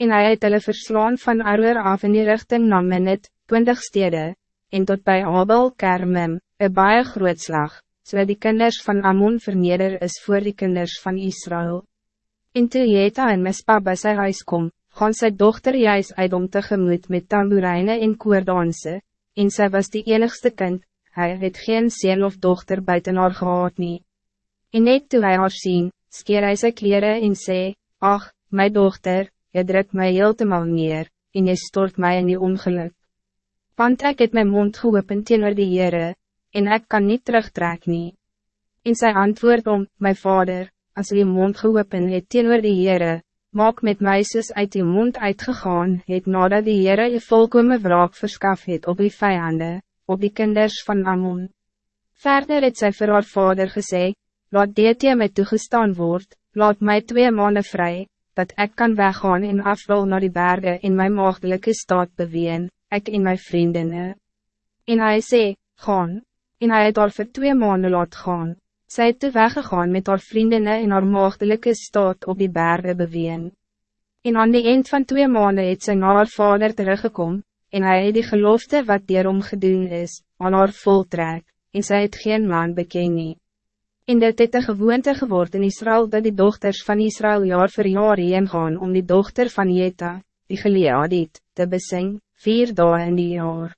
En hij het hulle verslaan van Arwer af in die richting na Minnet, twintig stede, en tot bij Abel Kermim, een baie groot slag, so die kinders van Ammon verneder is voor die kinders van Israël. En toe Jeta en Mispa by sy huis kom, gaan sy dochter juist uit om tegemoet met tamboerijne en koordanse, en sy was die enigste kind, hij het geen sien of dochter buiten haar gehad nie. En net toe hy haar sien, skeer hy sy kleren en sê, Ach, my dochter, je drukt mij heel te mal neer, en je stort mij in die ongeluk. Want ik het mijn mond geopend teenoor die Heere, en ik kan niet terugtrek nie. En sy antwoord om, my vader, als je mond geopen het teenoor die Heere, maak met soos uit die mond uitgegaan, het nadat die Heere je volkome wraak verskaf het op die vijanden, op die kinders van Ammon. Verder het sy vir haar vader gesê, laat dit jy my toegestaan word, laat mij twee maanden vrij, dat ik kan weggaan en afrol naar die bergen in mijn maagdelijke staat beween, ik en mijn vriendinnen. En hij zei, gaan, en hij het al voor twee maanden laat gaan. Zij het te weggegaan met haar vriendinnen in haar maagdelijke staat op die bergen beween. En aan die eind van twee maanden het sy na haar vader teruggekomen, en hij het die gelofte wat dierom gedoen is, aan haar voltrek, en zij het geen man beken nie. En dit het een gewoonte geworden in Israël dat die dochters van Israël jaar voor jaar heen gaan om die dochter van Jeta, die Gileadit, te besing, vier dagen in die jaar.